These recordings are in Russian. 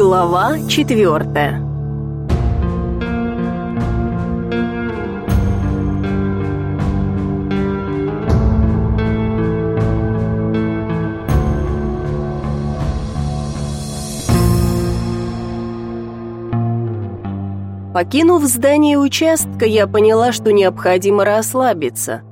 Глава четвертая Покинув здание участка, я поняла, что необходимо расслабиться.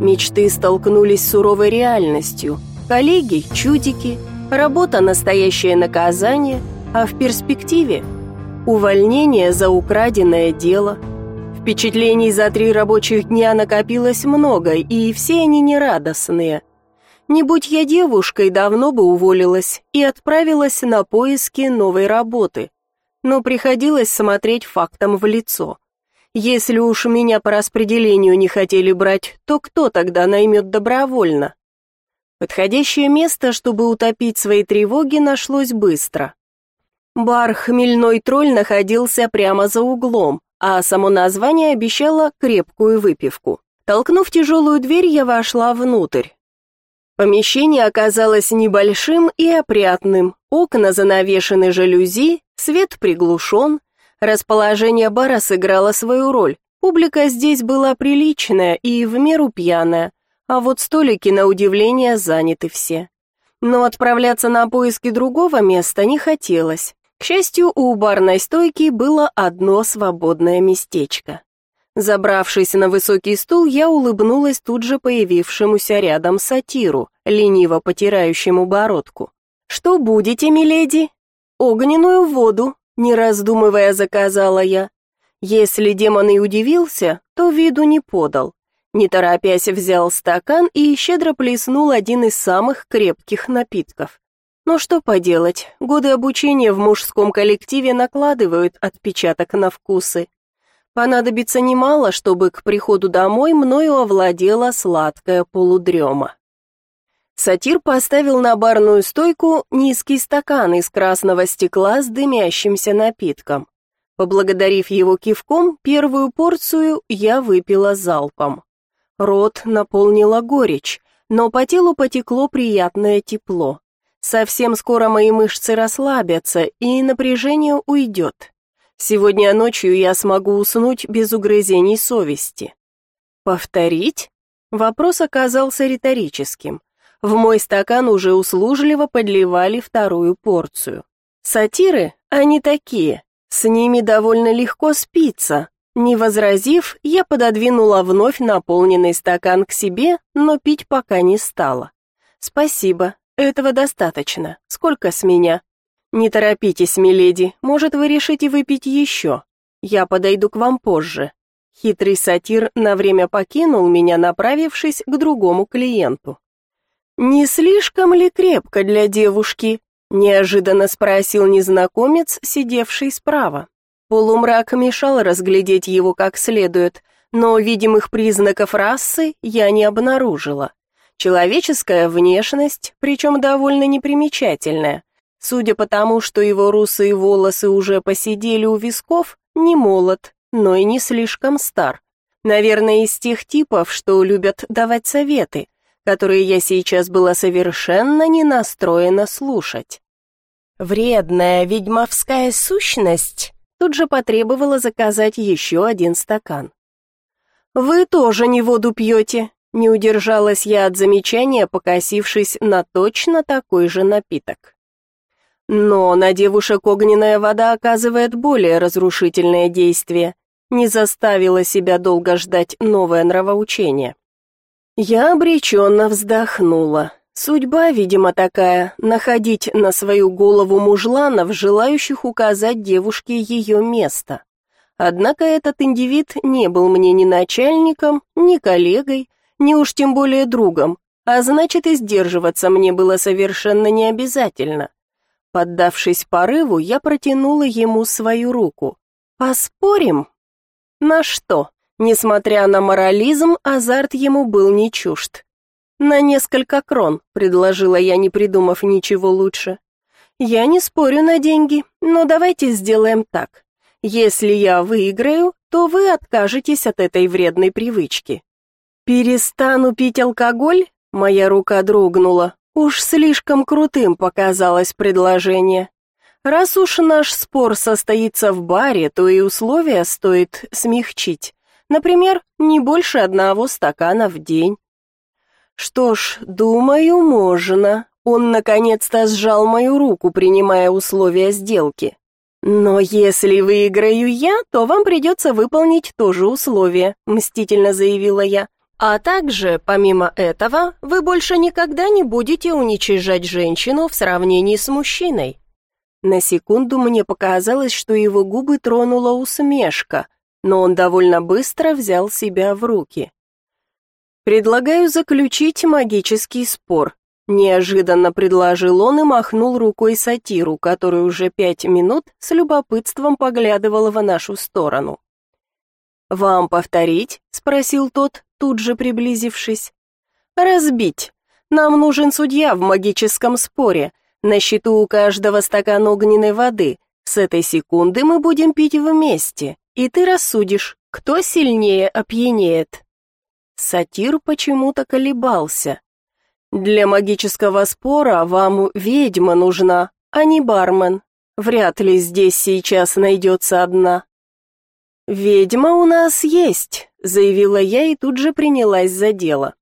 Мечты столкнулись с суровой реальностью. Коллеги – чудики, работа – настоящее наказание, а в перспективе – увольнение за украденное дело. Впечатлений за три рабочих дня накопилось много, и все они нерадостные. Не будь я девушкой, давно бы уволилась и отправилась на поиски новой работы – но приходилось смотреть фактам в лицо. Если уж меня по распределению не хотели брать, то кто тогда наймет добровольно? Подходящее место, чтобы утопить свои тревоги, нашлось быстро. Бар «Хмельной тролль» находился прямо за углом, а само название обещало крепкую выпивку. Толкнув тяжелую дверь, я вошла внутрь. Помещение оказалось небольшим и опрятным, окна занавешены жалюзи, свет приглушен, расположение бара сыграло свою роль, публика здесь была приличная и в меру пьяная, а вот столики, на удивление, заняты все. Но отправляться на поиски другого места не хотелось. К счастью, у барной стойки было одно свободное местечко. Забравшись на высокий стул, я улыбнулась тут же появившемуся рядом сатиру, лениво потирающему бородку. «Что будете, миледи?» «Огненную воду», — не раздумывая заказала я. Если демон и удивился, то виду не подал. Не торопясь взял стакан и щедро плеснул один из самых крепких напитков. Но что поделать, годы обучения в мужском коллективе накладывают отпечаток на вкусы. Понадобится немало, чтобы к приходу домой мною овладела сладкая полудрема. Сатир поставил на барную стойку низкий стакан из красного стекла с дымящимся напитком. Поблагодарив его кивком, первую порцию я выпила залпом. Рот наполнила горечь, но по телу потекло приятное тепло. Совсем скоро мои мышцы расслабятся, и напряжение уйдет. Сегодня ночью я смогу уснуть без угрызений совести. Повторить? Вопрос оказался риторическим. В мой стакан уже услужливо подливали вторую порцию. Сатиры, они такие, с ними довольно легко спится. Не возразив, я пододвинула вновь наполненный стакан к себе, но пить пока не стала. Спасибо, этого достаточно. Сколько с меня? «Не торопитесь, миледи, может, вы решите выпить еще. Я подойду к вам позже». Хитрый сатир на время покинул меня, направившись к другому клиенту. «Не слишком ли крепко для девушки?» — неожиданно спросил незнакомец, сидевший справа. Полумрак мешал разглядеть его как следует, но видимых признаков расы я не обнаружила. Человеческая внешность, причем довольно непримечательная, Судя по тому, что его русые волосы уже посидели у висков, не молод, но и не слишком стар. Наверное, из тех типов, что любят давать советы, которые я сейчас была совершенно не настроена слушать. Вредная ведьмовская сущность тут же потребовала заказать еще один стакан. «Вы тоже не воду пьете», — не удержалась я от замечания, покосившись на точно такой же напиток. Но на девушек огненная вода оказывает более разрушительное действие. Не заставила себя долго ждать новое нравоучение. Я обреченно вздохнула. Судьба, видимо, такая, находить на свою голову мужланов, желающих указать девушке ее место. Однако этот индивид не был мне ни начальником, ни коллегой, ни уж тем более другом, а значит и сдерживаться мне было совершенно не обязательно. Поддавшись порыву, я протянула ему свою руку. «Поспорим?» «На что?» Несмотря на морализм, азарт ему был не чужд. «На несколько крон», — предложила я, не придумав ничего лучше. «Я не спорю на деньги, но давайте сделаем так. Если я выиграю, то вы откажетесь от этой вредной привычки». «Перестану пить алкоголь?» Моя рука дрогнула. Уж слишком крутым показалось предложение. Раз уж наш спор состоится в баре, то и условия стоит смягчить. Например, не больше одного стакана в день. Что ж, думаю, можно. Он наконец-то сжал мою руку, принимая условия сделки. Но если выиграю я, то вам придется выполнить то же условие, мстительно заявила я. А также, помимо этого, вы больше никогда не будете уничижать женщину в сравнении с мужчиной. На секунду мне показалось, что его губы тронула усмешка, но он довольно быстро взял себя в руки. Предлагаю заключить магический спор. Неожиданно предложил он и махнул рукой сатиру, который уже пять минут с любопытством поглядывала в нашу сторону. «Вам повторить?» — спросил тот, тут же приблизившись. «Разбить. Нам нужен судья в магическом споре. На счету у каждого стакан огненной воды. С этой секунды мы будем пить вместе, и ты рассудишь, кто сильнее опьянеет». Сатир почему-то колебался. «Для магического спора вам ведьма нужна, а не бармен. Вряд ли здесь сейчас найдется одна». «Ведьма у нас есть», — заявила я и тут же принялась за дело.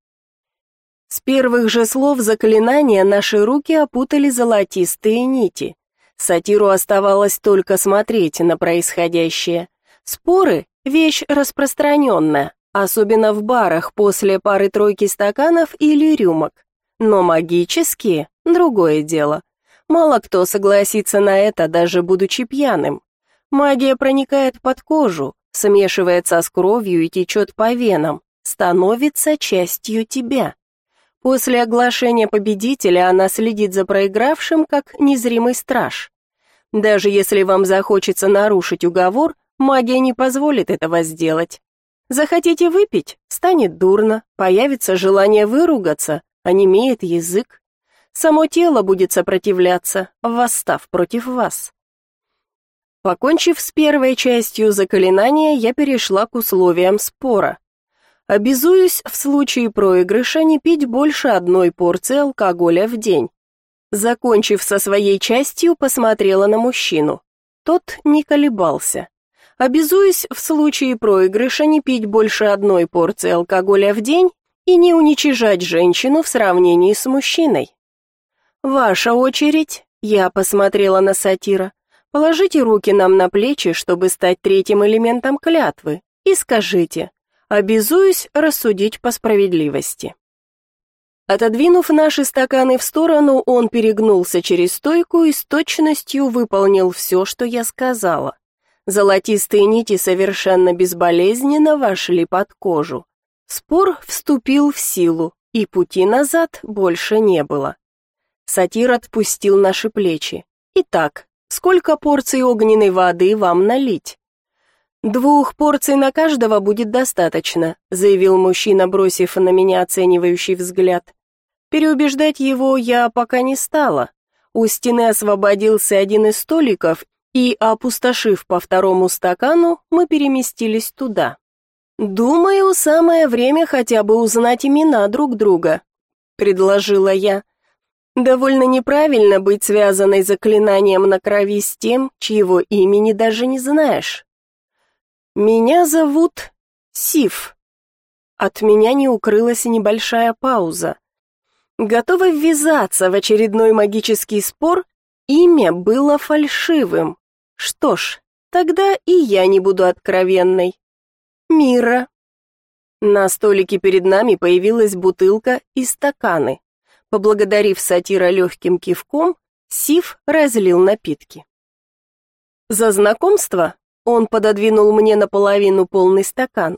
С первых же слов заклинания наши руки опутали золотистые нити. Сатиру оставалось только смотреть на происходящее. Споры — вещь распространенная, особенно в барах после пары-тройки стаканов или рюмок. Но магические — другое дело. Мало кто согласится на это, даже будучи пьяным. Магия проникает под кожу, смешивается с кровью и течет по венам, становится частью тебя. После оглашения победителя она следит за проигравшим, как незримый страж. Даже если вам захочется нарушить уговор, магия не позволит этого сделать. Захотите выпить? Станет дурно, появится желание выругаться, онемеет язык. Само тело будет сопротивляться, восстав против вас. Покончив с первой частью заклинания, я перешла к условиям спора. Обязуюсь в случае проигрыша не пить больше одной порции алкоголя в день. Закончив со своей частью, посмотрела на мужчину. Тот не колебался. Обязуюсь в случае проигрыша не пить больше одной порции алкоголя в день и не уничижать женщину в сравнении с мужчиной. Ваша очередь, я посмотрела на сатира. Положите руки нам на плечи, чтобы стать третьим элементом клятвы, и скажите: обязуюсь рассудить по справедливости. Отодвинув наши стаканы в сторону, он перегнулся через стойку и с точностью выполнил все, что я сказала. Золотистые нити совершенно безболезненно вошли под кожу. Спор вступил в силу, и пути назад больше не было. Сатир отпустил наши плечи. Итак, Сколько порций огненной воды вам налить? Двух порций на каждого будет достаточно, заявил мужчина, бросив на меня оценивающий взгляд. Переубеждать его я пока не стала. У стены освободился один из столиков, и, опустошив по второму стакану, мы переместились туда. «Думаю, самое время хотя бы узнать имена друг друга», — предложила я. Довольно неправильно быть связанной заклинанием на крови с тем, чьего имени даже не знаешь. Меня зовут Сив. От меня не укрылась небольшая пауза. Готова ввязаться в очередной магический спор, имя было фальшивым. Что ж, тогда и я не буду откровенной. Мира. На столике перед нами появилась бутылка и стаканы. Поблагодарив сатира легким кивком, Сив разлил напитки. За знакомство он пододвинул мне наполовину полный стакан.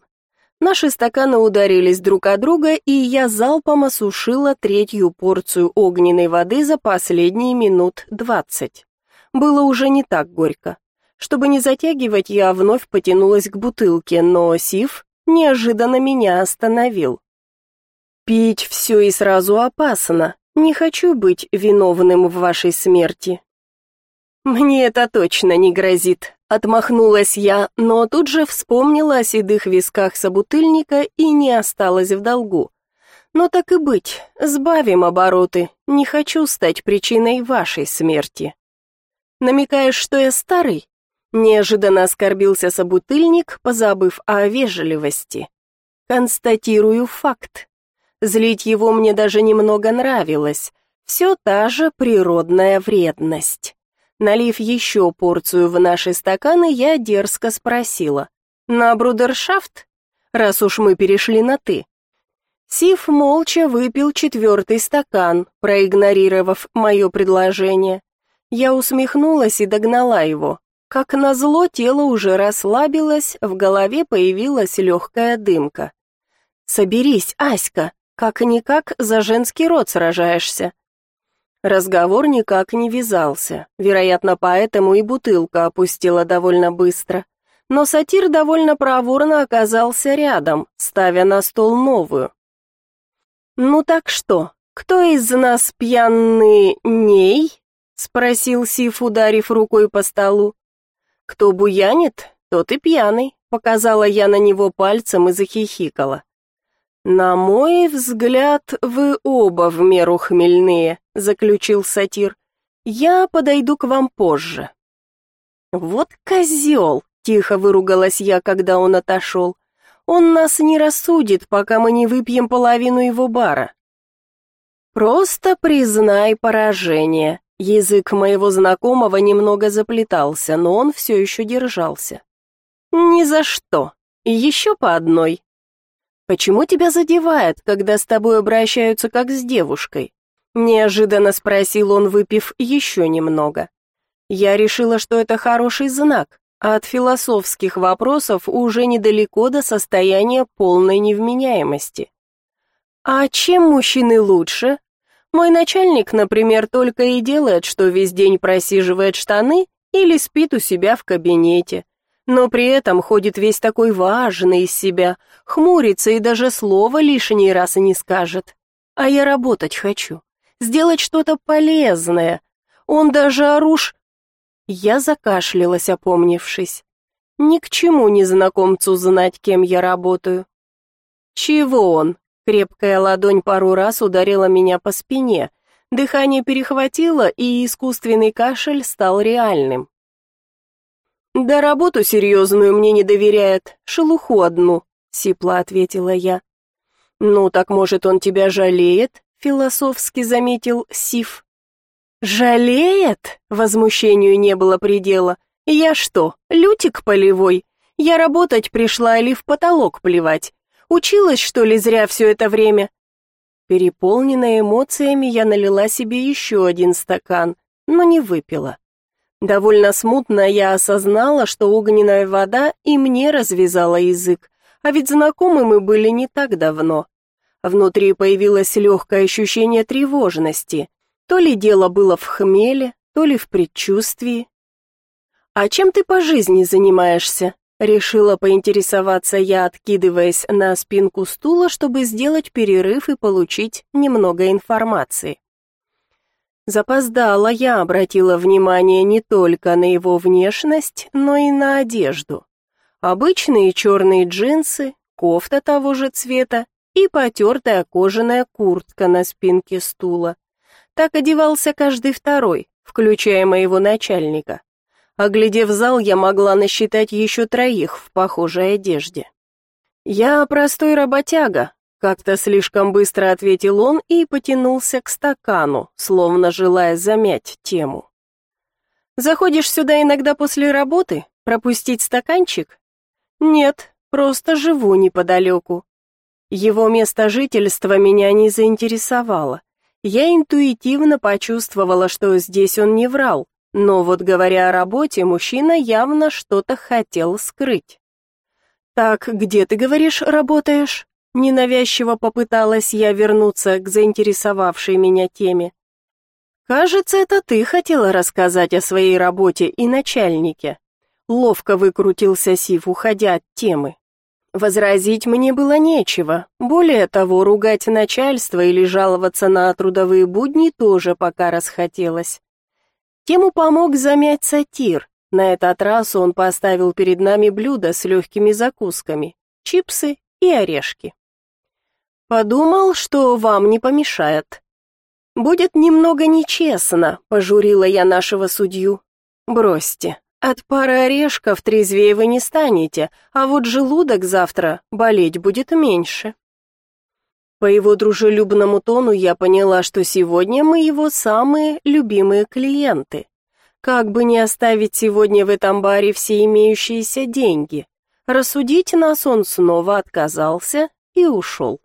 Наши стаканы ударились друг о друга, и я залпом осушила третью порцию огненной воды за последние минут двадцать. Было уже не так горько. Чтобы не затягивать, я вновь потянулась к бутылке, но Сив неожиданно меня остановил. Пить все и сразу опасно. Не хочу быть виновным в вашей смерти. Мне это точно не грозит, отмахнулась я, но тут же вспомнила о седых висках собутыльника и не осталась в долгу. Но так и быть, сбавим обороты. Не хочу стать причиной вашей смерти. Намекаешь, что я старый?» Неожиданно оскорбился собутыльник, позабыв о вежливости. Констатирую факт. Злить его мне даже немного нравилось. Все та же природная вредность. Налив еще порцию в наши стаканы, я дерзко спросила. «На брудершафт? Раз уж мы перешли на «ты». Сив молча выпил четвертый стакан, проигнорировав мое предложение. Я усмехнулась и догнала его. Как назло, тело уже расслабилось, в голове появилась легкая дымка. «Соберись, Аська, как-никак за женский род сражаешься». Разговор никак не вязался, вероятно, поэтому и бутылка опустила довольно быстро. Но сатир довольно проворно оказался рядом, ставя на стол новую. «Ну так что, кто из нас пьяный ней?» — спросил Сиф, ударив рукой по столу. «Кто буянит, тот и пьяный», — показала я на него пальцем и захихикала. «На мой взгляд, вы оба в меру хмельные», — заключил сатир. «Я подойду к вам позже». «Вот козел!» — тихо выругалась я, когда он отошел. «Он нас не рассудит, пока мы не выпьем половину его бара». «Просто признай поражение», Язык моего знакомого немного заплетался, но он все еще держался. «Ни за что. Еще по одной». «Почему тебя задевает, когда с тобой обращаются как с девушкой?» Неожиданно спросил он, выпив еще немного. Я решила, что это хороший знак, а от философских вопросов уже недалеко до состояния полной невменяемости. «А чем мужчины лучше?» Мой начальник, например, только и делает, что весь день просиживает штаны или спит у себя в кабинете. Но при этом ходит весь такой важный из себя, хмурится и даже слова лишний раз и не скажет. А я работать хочу, сделать что-то полезное. Он даже оруш... Я закашлялась, опомнившись. Ни к чему незнакомцу знать, кем я работаю. Чего он? Крепкая ладонь пару раз ударила меня по спине, дыхание перехватило, и искусственный кашель стал реальным. «Да работу серьезную мне не доверяет, шелуху одну», — сипло ответила я. «Ну, так, может, он тебя жалеет?» — философски заметил Сиф. «Жалеет?» — возмущению не было предела. «Я что, лютик полевой? Я работать пришла или в потолок плевать? Училась, что ли, зря все это время?» Переполненная эмоциями, я налила себе еще один стакан, но не выпила. Довольно смутно я осознала, что огненная вода и мне развязала язык, а ведь знакомы мы были не так давно. Внутри появилось легкое ощущение тревожности. То ли дело было в хмеле, то ли в предчувствии. «А чем ты по жизни занимаешься?» Решила поинтересоваться я, откидываясь на спинку стула, чтобы сделать перерыв и получить немного информации. Запоздала я обратила внимание не только на его внешность, но и на одежду. Обычные черные джинсы, кофта того же цвета и потертая кожаная куртка на спинке стула. Так одевался каждый второй, включая моего начальника. Оглядев зал, я могла насчитать еще троих в похожей одежде. «Я простой работяга», — как-то слишком быстро ответил он и потянулся к стакану, словно желая замять тему. «Заходишь сюда иногда после работы? Пропустить стаканчик?» «Нет, просто живу неподалеку». Его место жительства меня не заинтересовало. Я интуитивно почувствовала, что здесь он не врал, но вот говоря о работе, мужчина явно что-то хотел скрыть. «Так, где, ты говоришь, работаешь?» Ненавязчиво попыталась я вернуться к заинтересовавшей меня теме. «Кажется, это ты хотела рассказать о своей работе и начальнике». Ловко выкрутился Сив, уходя от темы. Возразить мне было нечего. Более того, ругать начальство или жаловаться на трудовые будни тоже пока расхотелось. Тему помог замять сатир. На этот раз он поставил перед нами блюдо с легкими закусками, чипсы и орешки. Подумал, что вам не помешает. Будет немного нечестно, пожурила я нашего судью. Бросьте, от пары орешков трезвее вы не станете, а вот желудок завтра болеть будет меньше. По его дружелюбному тону я поняла, что сегодня мы его самые любимые клиенты. Как бы не оставить сегодня в этом баре все имеющиеся деньги. Рассудить нас он снова отказался и ушел.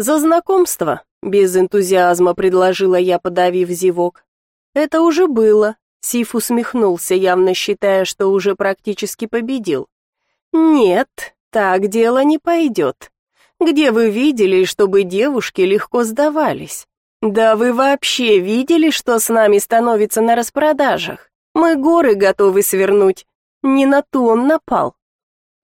«За знакомство», — без энтузиазма предложила я, подавив зевок. «Это уже было», — Сиф усмехнулся, явно считая, что уже практически победил. «Нет, так дело не пойдет. Где вы видели, чтобы девушки легко сдавались? Да вы вообще видели, что с нами становится на распродажах? Мы горы готовы свернуть. Не на ту он напал.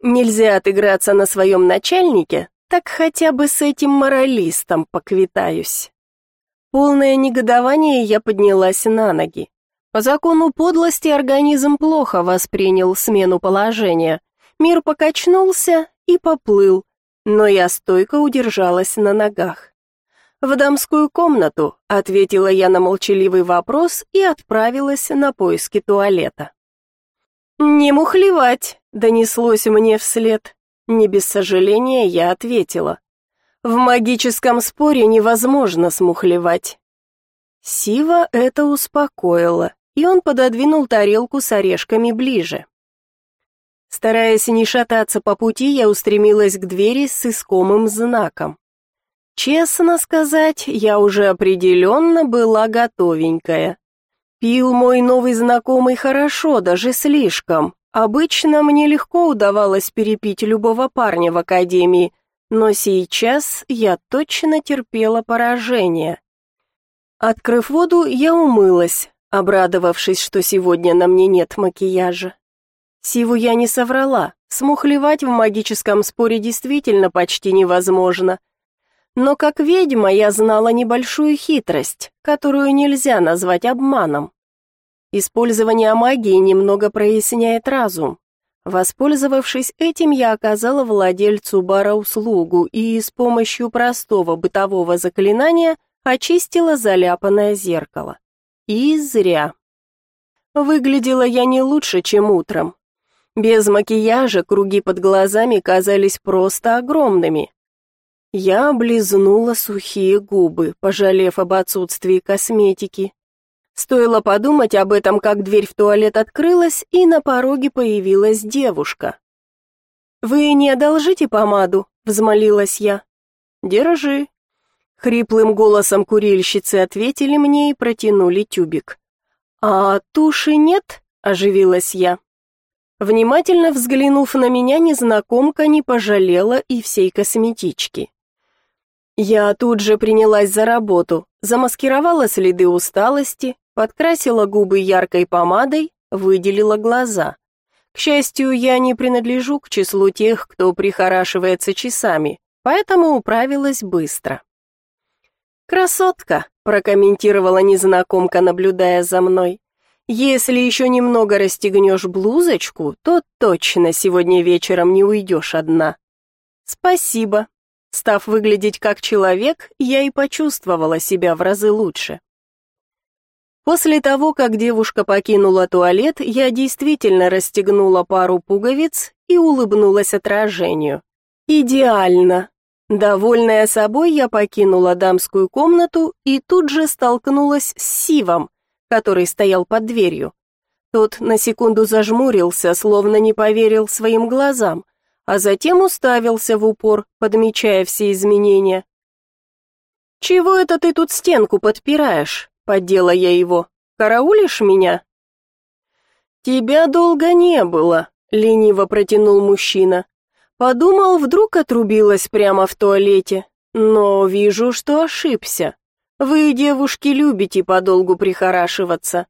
Нельзя отыграться на своем начальнике, так хотя бы с этим моралистом поквитаюсь. Полное негодование я поднялась на ноги. По закону подлости организм плохо воспринял смену положения. Мир покачнулся и поплыл, но я стойко удержалась на ногах. «В дамскую комнату», — ответила я на молчаливый вопрос и отправилась на поиски туалета. «Не мухлевать», — донеслось мне вслед. Не без сожаления я ответила. «В магическом споре невозможно смухлевать». Сива это успокоило, и он пододвинул тарелку с орешками ближе. Стараясь не шататься по пути, я устремилась к двери с искомым знаком. Честно сказать, я уже определенно была готовенькая. Пил мой новый знакомый хорошо, даже слишком. Обычно мне легко удавалось перепить любого парня в академии, но сейчас я точно терпела поражение. Открыв воду, я умылась, обрадовавшись, что сегодня на мне нет макияжа. Сиву я не соврала. Смухлевать в магическом споре действительно почти невозможно. Но как ведьма я знала небольшую хитрость, которую нельзя назвать обманом. Использование магии немного проясняет разум. Воспользовавшись этим, я оказала владельцу бара услугу и с помощью простого бытового заклинания очистила заляпанное зеркало. И зря. Выглядела я не лучше, чем утром. Без макияжа круги под глазами казались просто огромными. Я облизнула сухие губы, пожалев об отсутствии косметики. Стоило подумать об этом, как дверь в туалет открылась, и на пороге появилась девушка. «Вы не одолжите помаду?» — взмолилась я. «Держи». Хриплым голосом курильщицы ответили мне и протянули тюбик. «А туши нет?» — оживилась я. Внимательно взглянув на меня, незнакомка не пожалела и всей косметички. Я тут же принялась за работу, замаскировала следы усталости, подкрасила губы яркой помадой, выделила глаза. К счастью, я не принадлежу к числу тех, кто прихорашивается часами, поэтому управилась быстро. «Красотка», — прокомментировала незнакомка, наблюдая за мной. Если еще немного расстегнешь блузочку, то точно сегодня вечером не уйдешь одна. Спасибо. Став выглядеть как человек, я и почувствовала себя в разы лучше. После того, как девушка покинула туалет, я действительно расстегнула пару пуговиц и улыбнулась отражению. Идеально. Довольная собой, я покинула дамскую комнату и тут же столкнулась с Сивом, который стоял под дверью. Тот на секунду зажмурился, словно не поверил своим глазам, а затем уставился в упор, подмечая все изменения. «Чего это ты тут стенку подпираешь?» — поддела я его. «Караулишь меня?» «Тебя долго не было», — лениво протянул мужчина. Подумал, вдруг отрубилась прямо в туалете, но вижу, что ошибся. Вы, девушки, любите подолгу прихорашиваться.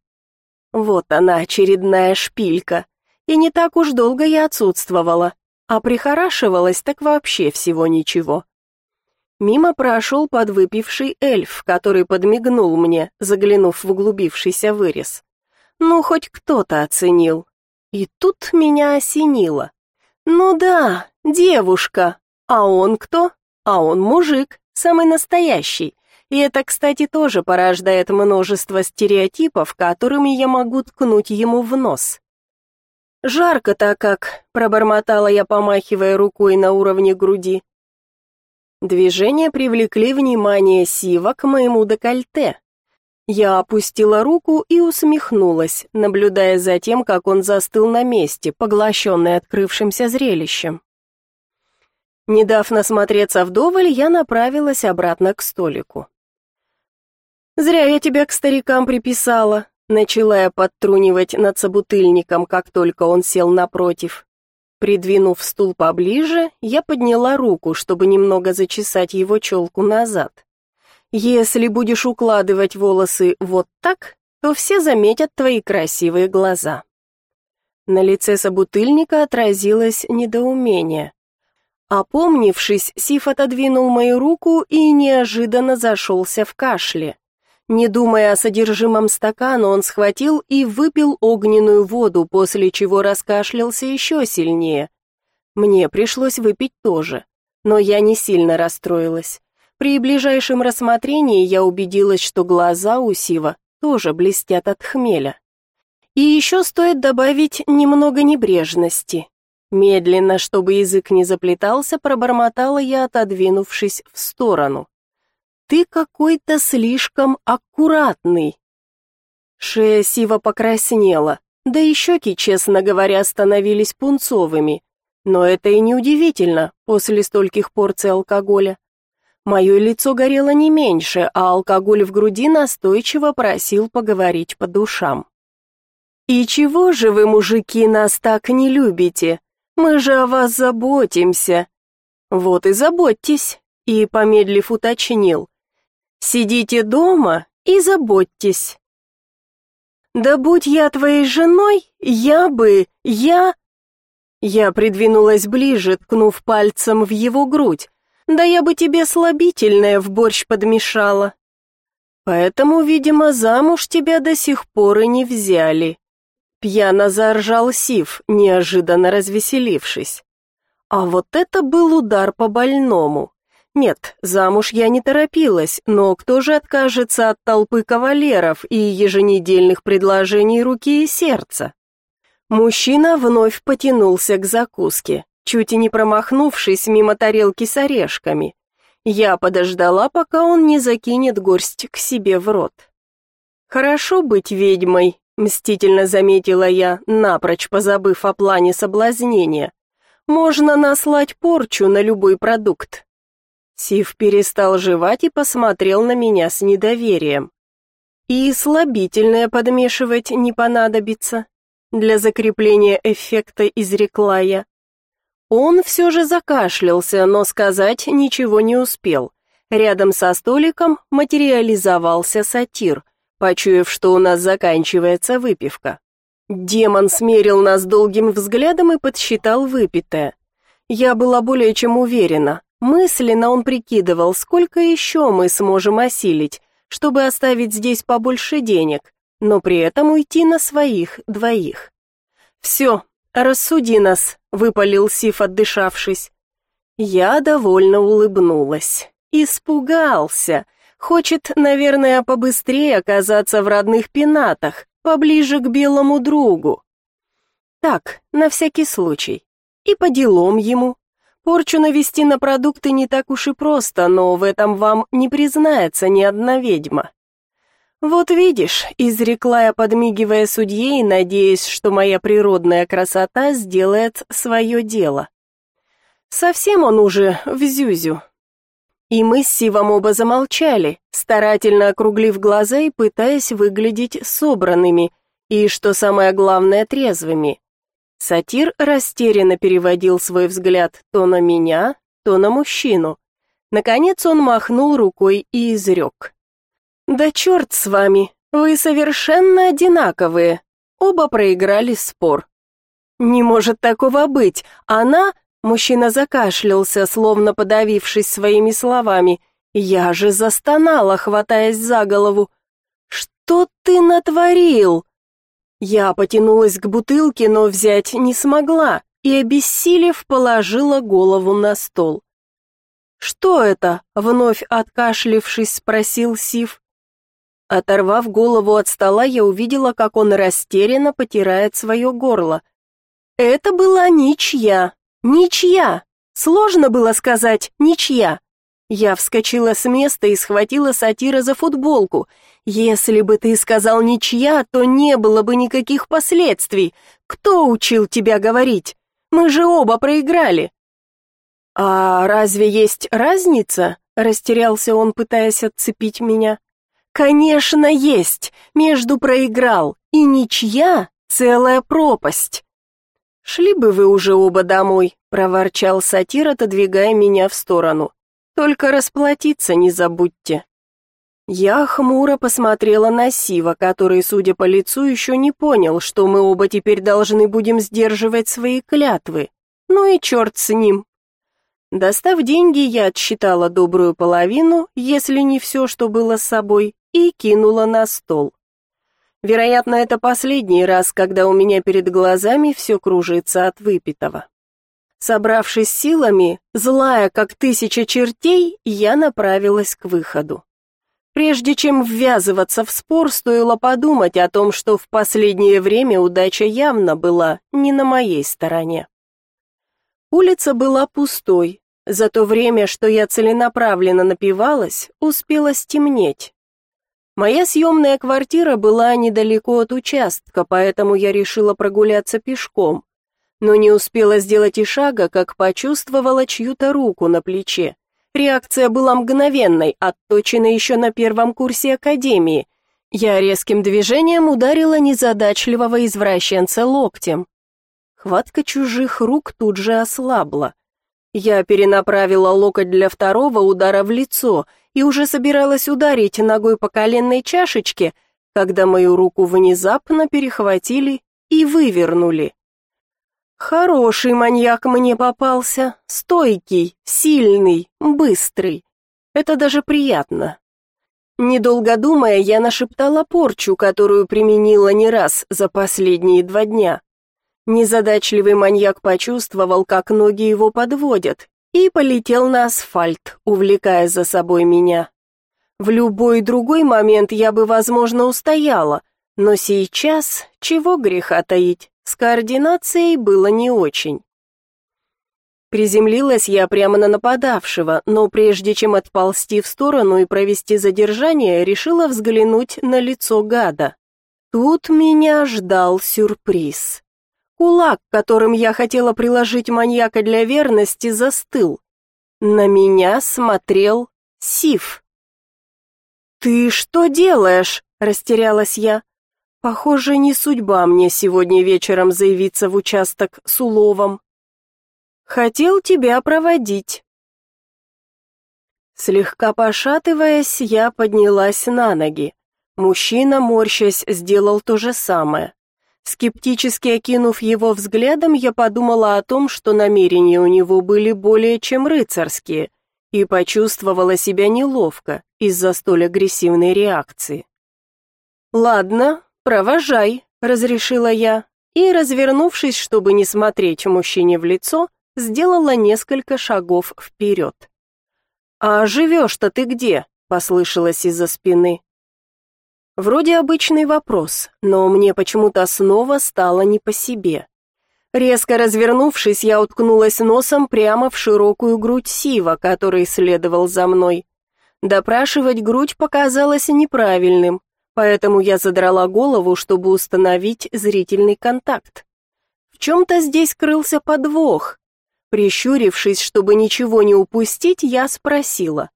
Вот она, очередная шпилька. И не так уж долго я отсутствовала, а прихорашивалась так вообще всего ничего. Мимо прошел подвыпивший эльф, который подмигнул мне, заглянув в углубившийся вырез. Ну, хоть кто-то оценил. И тут меня осенило. Ну да, девушка. А он кто? А он мужик, самый настоящий И это, кстати, тоже порождает множество стереотипов, которыми я могу ткнуть ему в нос. «Жарко-то как», — пробормотала я, помахивая рукой на уровне груди. Движения привлекли внимание Сива к моему декольте. Я опустила руку и усмехнулась, наблюдая за тем, как он застыл на месте, поглощенный открывшимся зрелищем. Не дав насмотреться вдоволь, я направилась обратно к столику. «Зря я тебя к старикам приписала», — начала я подтрунивать над собутыльником, как только он сел напротив. Придвинув стул поближе, я подняла руку, чтобы немного зачесать его челку назад. «Если будешь укладывать волосы вот так, то все заметят твои красивые глаза». На лице собутыльника отразилось недоумение. Опомнившись, Сиф отодвинул мою руку и неожиданно зашелся в кашле. Не думая о содержимом стакана, он схватил и выпил огненную воду, после чего раскашлялся еще сильнее. Мне пришлось выпить тоже, но я не сильно расстроилась. При ближайшем рассмотрении я убедилась, что глаза у Сива тоже блестят от хмеля. И еще стоит добавить немного небрежности. Медленно, чтобы язык не заплетался, пробормотала я, отодвинувшись в сторону. «Ты какой-то слишком аккуратный». Шея Сива покраснела, да и щеки, честно говоря, становились пунцовыми. Но это и не удивительно после стольких порций алкоголя. Мое лицо горело не меньше, а алкоголь в груди настойчиво просил поговорить по душам. «И чего же вы, мужики, нас так не любите? Мы же о вас заботимся. Вот и заботьтесь, и помедлив уточнил. Сидите дома и заботьтесь. Да будь я твоей женой, я бы, я Я придвинулась ближе, ткнув пальцем в его грудь. Да я бы тебе слабительное в борщ подмешала. Поэтому, видимо, замуж тебя до сих пор и не взяли. Пьяно заржал Сив, неожиданно развеселившись. А вот это был удар по больному. Нет, замуж я не торопилась, но кто же откажется от толпы кавалеров и еженедельных предложений руки и сердца? Мужчина вновь потянулся к закуске, чуть и не промахнувшись мимо тарелки с орешками. Я подождала, пока он не закинет горсть к себе в рот. Хорошо быть ведьмой, Мстительно заметила я, напрочь позабыв о плане соблазнения. Можно наслать порчу на любой продукт. Сив перестал жевать и посмотрел на меня с недоверием. И слабительное подмешивать не понадобится. Для закрепления эффекта изрекла я. Он все же закашлялся, но сказать ничего не успел. Рядом со столиком материализовался сатир — почуяв, что у нас заканчивается выпивка. Демон смерил нас долгим взглядом и подсчитал выпитое. Я была более чем уверена. Мысленно он прикидывал, сколько еще мы сможем осилить, чтобы оставить здесь побольше денег, но при этом уйти на своих двоих. «Все, рассуди нас», — выпалил Сиф, отдышавшись. Я довольно улыбнулась. Испугался. Хочет, наверное, побыстрее оказаться в родных пенатах, поближе к белому другу. Так, на всякий случай. И по делам ему. Порчу навести на продукты не так уж и просто, но в этом вам не признается ни одна ведьма. Вот видишь, изрекла я, подмигивая судье и надеясь, что моя природная красота сделает свое дело. Совсем он уже в зюзю, и мы с Сивом оба замолчали, старательно округлив глаза и пытаясь выглядеть собранными и, что самое главное, трезвыми. Сатир растерянно переводил свой взгляд то на меня, то на мужчину. Наконец он махнул рукой и изрек. «Да черт с вами, вы совершенно одинаковые. Оба проиграли спор». «Не может такого быть, она...» Мужчина закашлялся, словно подавившись своими словами. Я же застонала, хватаясь за голову. «Что ты натворил?» Я потянулась к бутылке, но взять не смогла и, обессилев, положила голову на стол. «Что это?» — вновь откашлившись, спросил Сив. Оторвав голову от стола, я увидела, как он растерянно потирает свое горло. «Это была ничья! Ничья! Сложно было сказать «ничья». Я вскочила с места и схватила сатира за футболку. «Если бы ты сказал «ничья», то не было бы никаких последствий. Кто учил тебя говорить? Мы же оба проиграли». «А разве есть разница?» — растерялся он, пытаясь отцепить меня. «Конечно, есть. Между проиграл и ничья целая пропасть». «Шли бы вы уже оба домой», — проворчал сатир, отодвигая меня в сторону. «Только расплатиться не забудьте». Я хмуро посмотрела на Сива, который, судя по лицу, еще не понял, что мы оба теперь должны будем сдерживать свои клятвы. Ну и черт с ним. Достав деньги, я отсчитала добрую половину, если не все, что было с собой, и кинула на стол. Вероятно, это последний раз, когда у меня перед глазами все кружится от выпитого. Собравшись силами, злая как тысяча чертей, я направилась к выходу. Прежде чем ввязываться в спор, стоило подумать о том, что в последнее время удача явно была не на моей стороне. Улица была пустой. За то время, что я целенаправленно напивалась, успела стемнеть. Моя съемная квартира была недалеко от участка, поэтому я решила прогуляться пешком. Но не успела сделать и шага, как почувствовала чью-то руку на плече. Реакция была мгновенной, отточенной еще на первом курсе академии. Я резким движением ударила незадачливого извращенца локтем. Хватка чужих рук тут же ослабла. Я перенаправила локоть для второго удара в лицо и уже собиралась ударить ногой по коленной чашечке, когда мою руку внезапно перехватили и вывернули. Хороший маньяк мне попался, стойкий, сильный, быстрый. Это даже приятно. Недолго думая, я нашептала порчу, которую применила не раз за последние два дня. Незадачливый маньяк почувствовал, как ноги его подводят, и полетел на асфальт, увлекая за собой меня. В любой другой момент я бы, возможно, устояла, но сейчас чего греха таить, с координацией было не очень. Приземлилась я прямо на нападавшего, но прежде чем отползти в сторону и провести задержание, решила взглянуть на лицо гада. Тут меня ждал сюрприз. Кулак, которым я хотела приложить маньяка для верности, застыл. На меня смотрел Сив. «Ты что делаешь?» – растерялась я. Похоже, не судьба мне сегодня вечером заявиться в участок с уловом. Хотел тебя проводить. Слегка пошатываясь, я поднялась на ноги. Мужчина, морщась, сделал то же самое. Скептически окинув его взглядом, я подумала о том, что намерения у него были более чем рыцарские, и почувствовала себя неловко из-за столь агрессивной реакции. «Ладно, «Провожай», — разрешила я, и, развернувшись, чтобы не смотреть мужчине в лицо, сделала несколько шагов вперед. «А живешь-то ты где?» — послышалось из-за спины. Вроде обычный вопрос, но мне почему-то снова стало не по себе. Резко развернувшись, я уткнулась носом прямо в широкую грудь Сива, который следовал за мной. Допрашивать грудь показалось неправильным, поэтому я задрала голову, чтобы установить зрительный контакт. В чем-то здесь крылся подвох. Прищурившись, чтобы ничего не упустить, я спросила,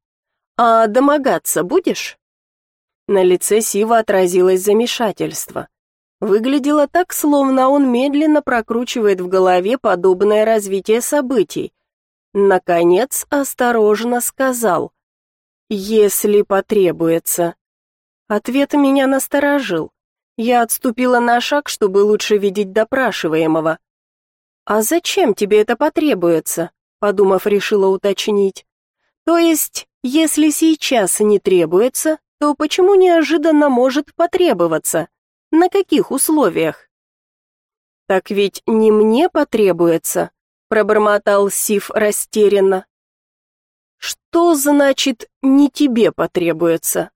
«А домогаться будешь?» На лице Сива отразилось замешательство. Выглядело так, словно он медленно прокручивает в голове подобное развитие событий. Наконец, осторожно сказал, «Если потребуется». Ответ меня насторожил. Я отступила на шаг, чтобы лучше видеть допрашиваемого. «А зачем тебе это потребуется?» Подумав, решила уточнить. «То есть, если сейчас не требуется, то почему неожиданно может потребоваться? На каких условиях?» «Так ведь не мне потребуется», — пробормотал Сив растерянно. Что значит «не тебе потребуется»?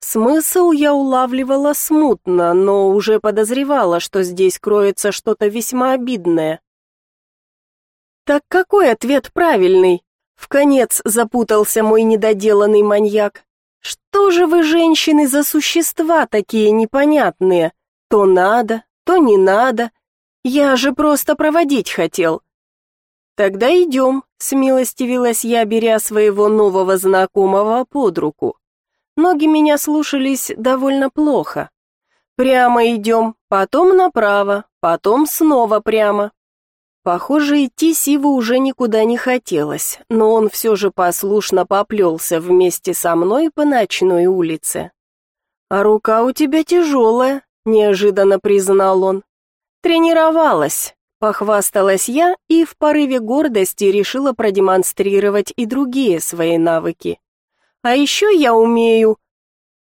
Смысл я улавливала смутно, но уже подозревала, что здесь кроется что-то весьма обидное. Так какой ответ правильный? В конец запутался мой недоделанный маньяк. Что же вы, женщины, за существа такие непонятные? То надо, то не надо. Я же просто проводить хотел. Тогда идем, смилостивилась я, беря своего нового знакомого под руку. Ноги меня слушались довольно плохо. Прямо идем, потом направо, потом снова прямо. Похоже, идти Сиву уже никуда не хотелось, но он все же послушно поплелся вместе со мной по ночной улице. «А рука у тебя тяжелая», — неожиданно признал он. «Тренировалась», — похвасталась я и в порыве гордости решила продемонстрировать и другие свои навыки. «А еще я умею...»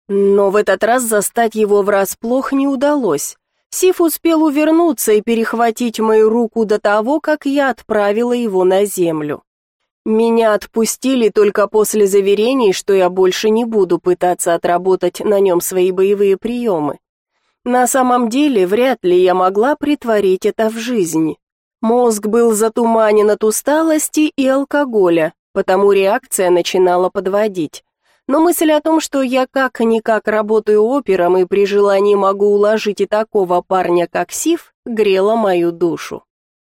Но в этот раз застать его врасплох не удалось. Сиф успел увернуться и перехватить мою руку до того, как я отправила его на землю. Меня отпустили только после заверений, что я больше не буду пытаться отработать на нем свои боевые приемы. На самом деле, вряд ли я могла притворить это в жизнь. Мозг был затуманен от усталости и алкоголя, потому реакция начинала подводить но мысль о том, что я как-никак работаю опером и при желании могу уложить и такого парня, как Сив, грела мою душу.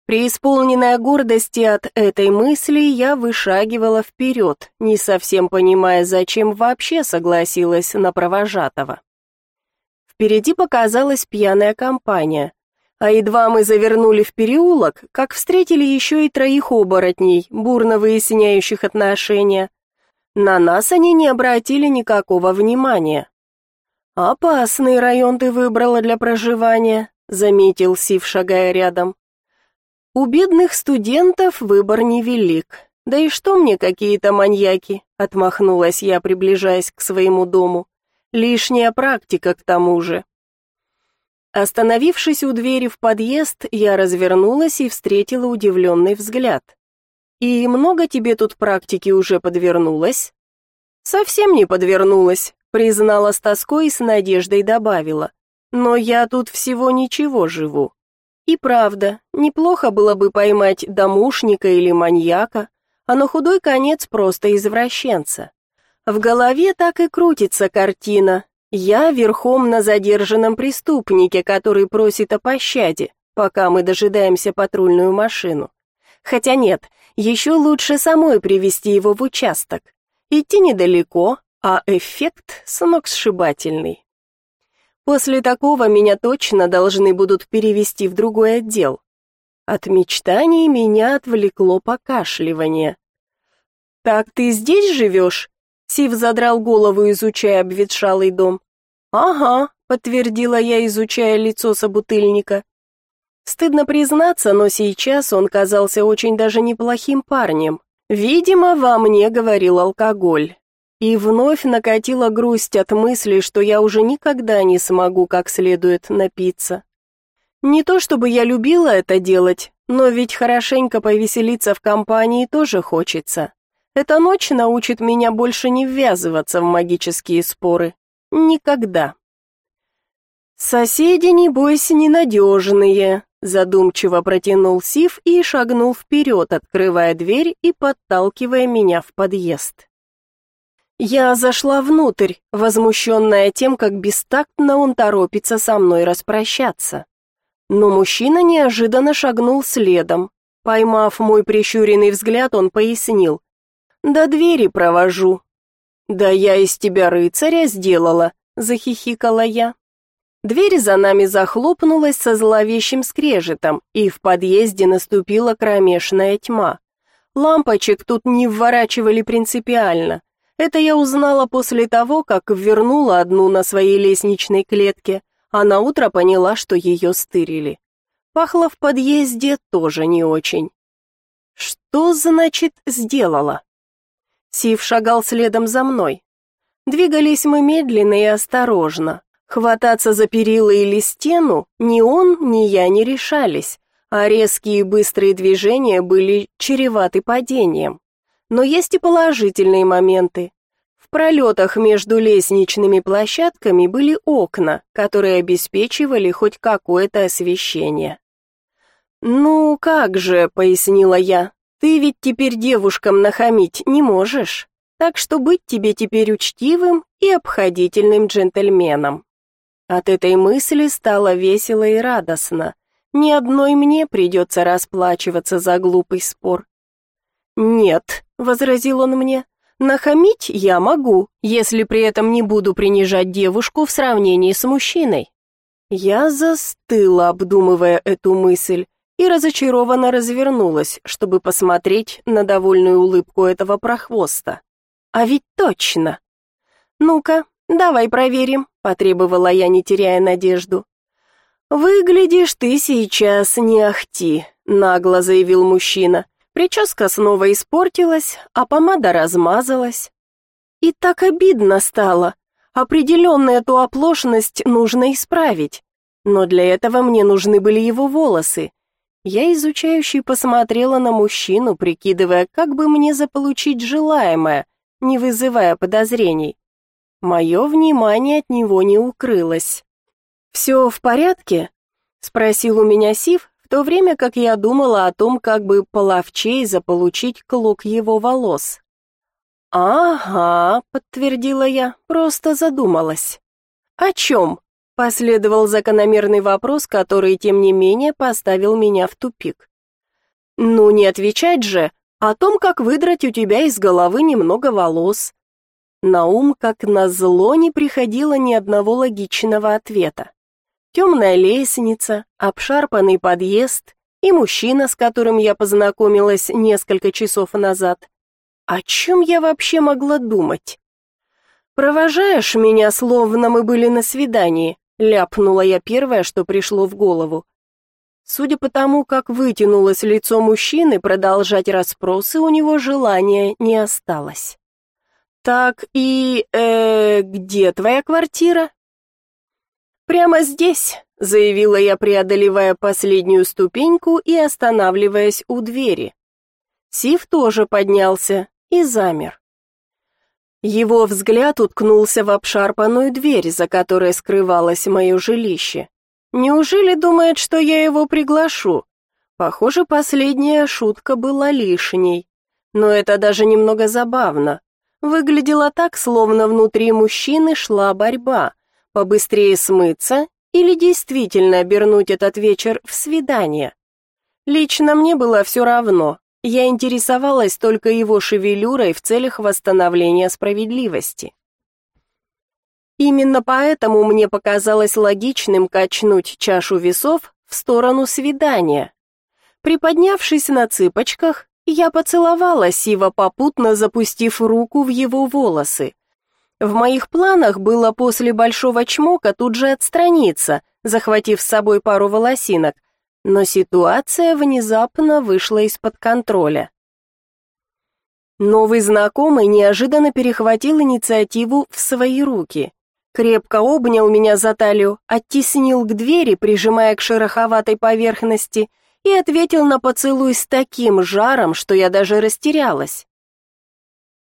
Преисполненная гордости от этой мысли, я вышагивала вперед, не совсем понимая, зачем вообще согласилась на провожатого. Впереди показалась пьяная компания, а едва мы завернули в переулок, как встретили еще и троих оборотней, бурно выясняющих отношения, на нас они не обратили никакого внимания. «Опасный район ты выбрала для проживания», — заметил Сив, шагая рядом. «У бедных студентов выбор невелик. Да и что мне какие-то маньяки?» — отмахнулась я, приближаясь к своему дому. «Лишняя практика к тому же». Остановившись у двери в подъезд, я развернулась и встретила удивленный взгляд. «И много тебе тут практики уже подвернулось?» «Совсем не подвернулось», — признала с тоской и с надеждой добавила. «Но я тут всего ничего живу». И правда, неплохо было бы поймать домушника или маньяка, а на худой конец просто извращенца. В голове так и крутится картина. Я верхом на задержанном преступнике, который просит о пощаде, пока мы дожидаемся патрульную машину. Хотя нет, еще лучше самой привести его в участок. Идти недалеко, а эффект сногсшибательный. После такого меня точно должны будут перевести в другой отдел. От мечтаний меня отвлекло покашливание. «Так ты здесь живешь?» Сив задрал голову, изучая обветшалый дом. «Ага», — подтвердила я, изучая лицо собутыльника. Стыдно признаться, но сейчас он казался очень даже неплохим парнем. Видимо, во мне говорил алкоголь. И вновь накатила грусть от мысли, что я уже никогда не смогу как следует напиться. Не то чтобы я любила это делать, но ведь хорошенько повеселиться в компании тоже хочется. Эта ночь научит меня больше не ввязываться в магические споры. Никогда. Соседи, не бойся, ненадежные, Задумчиво протянул Сив и шагнул вперед, открывая дверь и подталкивая меня в подъезд. Я зашла внутрь, возмущенная тем, как бестактно он торопится со мной распрощаться. Но мужчина неожиданно шагнул следом. Поймав мой прищуренный взгляд, он пояснил. «До двери провожу». «Да я из тебя рыцаря сделала», — захихикала я. Дверь за нами захлопнулась со зловещим скрежетом, и в подъезде наступила кромешная тьма. Лампочек тут не вворачивали принципиально. Это я узнала после того, как вернула одну на своей лестничной клетке, а на утро поняла, что ее стырили. Пахло в подъезде тоже не очень. Что, значит, сделала? Сив шагал следом за мной. Двигались мы медленно и осторожно. Хвататься за перила или стену ни он, ни я не решались, а резкие и быстрые движения были чреваты падением. Но есть и положительные моменты. В пролетах между лестничными площадками были окна, которые обеспечивали хоть какое-то освещение. «Ну как же», — пояснила я, — «ты ведь теперь девушкам нахамить не можешь, так что быть тебе теперь учтивым и обходительным джентльменом». От этой мысли стало весело и радостно. Ни одной мне придется расплачиваться за глупый спор. «Нет», — возразил он мне, — «нахамить я могу, если при этом не буду принижать девушку в сравнении с мужчиной». Я застыла, обдумывая эту мысль, и разочарованно развернулась, чтобы посмотреть на довольную улыбку этого прохвоста. А ведь точно. «Ну-ка, давай проверим», — потребовала я, не теряя надежду. «Выглядишь ты сейчас не ахти», — нагло заявил мужчина. Прическа снова испортилась, а помада размазалась. И так обидно стало. Определенно эту оплошность нужно исправить. Но для этого мне нужны были его волосы. Я изучающе посмотрела на мужчину, прикидывая, как бы мне заполучить желаемое, не вызывая подозрений. Мое внимание от него не укрылось. «Все в порядке?» — спросил у меня Сив, в то время как я думала о том, как бы половчей заполучить клок его волос. «Ага», — подтвердила я, просто задумалась. «О чем?» — последовал закономерный вопрос, который, тем не менее, поставил меня в тупик. «Ну, не отвечать же о том, как выдрать у тебя из головы немного волос». На ум, как назло, не приходило ни одного логичного ответа. Темная лестница, обшарпанный подъезд и мужчина, с которым я познакомилась несколько часов назад. О чем я вообще могла думать? «Провожаешь меня, словно мы были на свидании», — ляпнула я первое, что пришло в голову. Судя по тому, как вытянулось лицо мужчины, продолжать расспросы у него желания не осталось. «Так и... э... где твоя квартира?» «Прямо здесь», — заявила я, преодолевая последнюю ступеньку и останавливаясь у двери. Сив тоже поднялся и замер. Его взгляд уткнулся в обшарпанную дверь, за которой скрывалось мое жилище. Неужели думает, что я его приглашу? Похоже, последняя шутка была лишней. Но это даже немного забавно. Выглядело так, словно внутри мужчины шла борьба — Побыстрее смыться или действительно обернуть этот вечер в свидание? Лично мне было все равно. Я интересовалась только его шевелюрой в целях восстановления справедливости. Именно поэтому мне показалось логичным качнуть чашу весов в сторону свидания. Приподнявшись на цыпочках, я поцеловала Сива, попутно запустив руку в его волосы. В моих планах было после большого чмока тут же отстраниться, захватив с собой пару волосинок, но ситуация внезапно вышла из-под контроля. Новый знакомый неожиданно перехватил инициативу в свои руки. Крепко обнял меня за талию, оттеснил к двери, прижимая к шероховатой поверхности, и ответил на поцелуй с таким жаром, что я даже растерялась.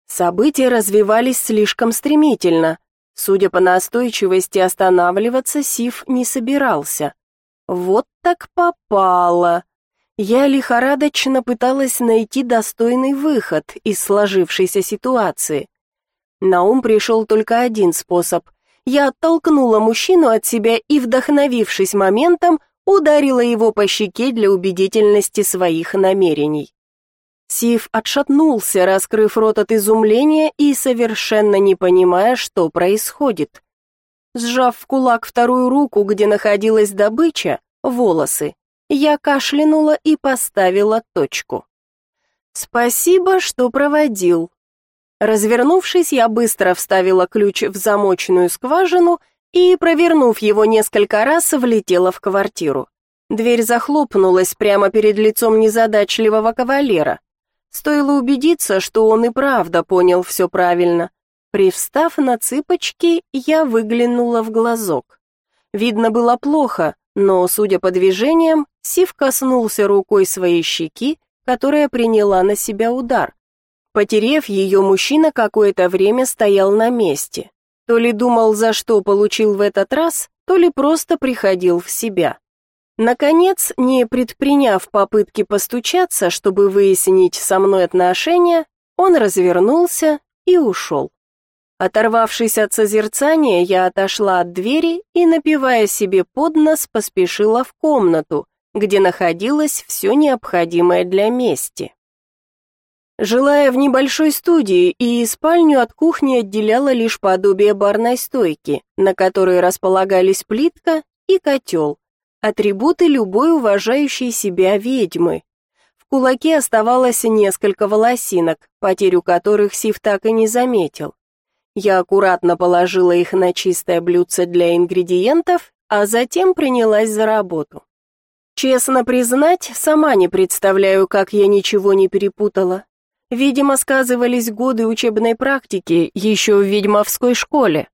События развивались слишком стремительно. Судя по настойчивости останавливаться, Сив не собирался. Вот так попало. Я лихорадочно пыталась найти достойный выход из сложившейся ситуации. На ум пришел только один способ. Я оттолкнула мужчину от себя и, вдохновившись моментом, ударила его по щеке для убедительности своих намерений. Сив отшатнулся, раскрыв рот от изумления и совершенно не понимая, что происходит. Сжав в кулак вторую руку, где находилась добыча, волосы, я кашлянула и поставила точку. «Спасибо, что проводил». Развернувшись, я быстро вставила ключ в замочную скважину и, провернув его несколько раз, влетела в квартиру. Дверь захлопнулась прямо перед лицом незадачливого кавалера. Стоило убедиться, что он и правда понял все правильно. Привстав на цыпочки, я выглянула в глазок. Видно было плохо, но, судя по движениям, Сив коснулся рукой своей щеки, которая приняла на себя удар. Потерев ее, мужчина какое-то время стоял на месте. То ли думал, за что получил в этот раз, то ли просто приходил в себя. Наконец, не предприняв попытки постучаться, чтобы выяснить со мной отношения, он развернулся и ушел. Оторвавшись от созерцания, я отошла от двери и, напивая себе под нос, поспешила в комнату, где находилось все необходимое для мести. Жилая в небольшой студии, и спальню от кухни отделяло лишь подобие барной стойки, на которой располагались плитка и котел, атрибуты любой уважающей себя ведьмы. В кулаке оставалось несколько волосинок, потерю которых Сив так и не заметил. Я аккуратно положила их на чистое блюдце для ингредиентов, а затем принялась за работу. Честно признать, сама не представляю, как я ничего не перепутала. Видимо, сказывались годы учебной практики еще в ведьмовской школе,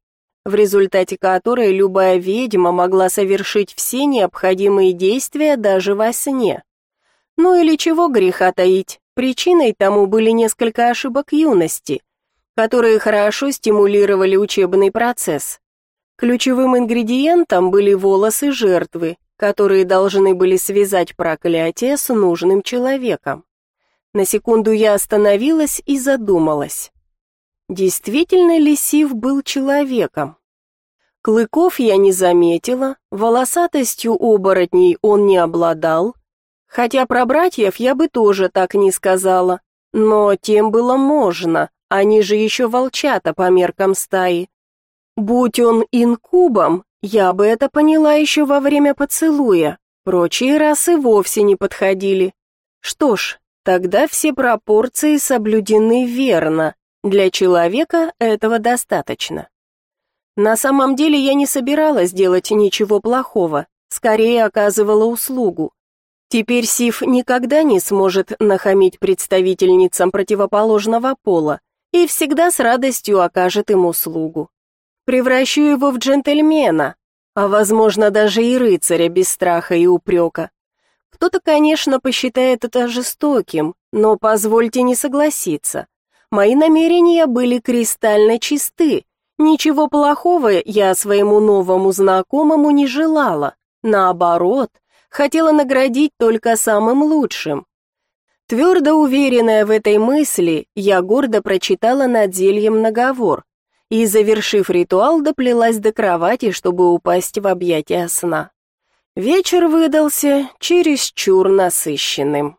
в результате которой любая ведьма могла совершить все необходимые действия даже во сне. Ну или чего греха таить, причиной тому были несколько ошибок юности, которые хорошо стимулировали учебный процесс. Ключевым ингредиентом были волосы жертвы, которые должны были связать проклятие с нужным человеком. На секунду я остановилась и задумалась. Действительно ли Сив был человеком? Клыков я не заметила, волосатостью оборотней он не обладал, хотя про братьев я бы тоже так не сказала, но тем было можно, они же еще волчата по меркам стаи. Будь он инкубом, я бы это поняла еще во время поцелуя. Прочие расы вовсе не подходили. Что ж, тогда все пропорции соблюдены верно. Для человека этого достаточно. На самом деле я не собиралась делать ничего плохого, скорее оказывала услугу. Теперь Сив никогда не сможет нахамить представительницам противоположного пола, и всегда с радостью окажет им услугу. Превращу его в джентльмена, а, возможно, даже и рыцаря без страха и упрека. Кто-то, конечно, посчитает это жестоким, но позвольте не согласиться. Мои намерения были кристально чисты. Ничего плохого я своему новому знакомому не желала. Наоборот, хотела наградить только самым лучшим. Твердо уверенная в этой мысли, я гордо прочитала над зельем наговор и, завершив ритуал, доплелась до кровати, чтобы упасть в объятия сна. Вечер выдался чересчур насыщенным.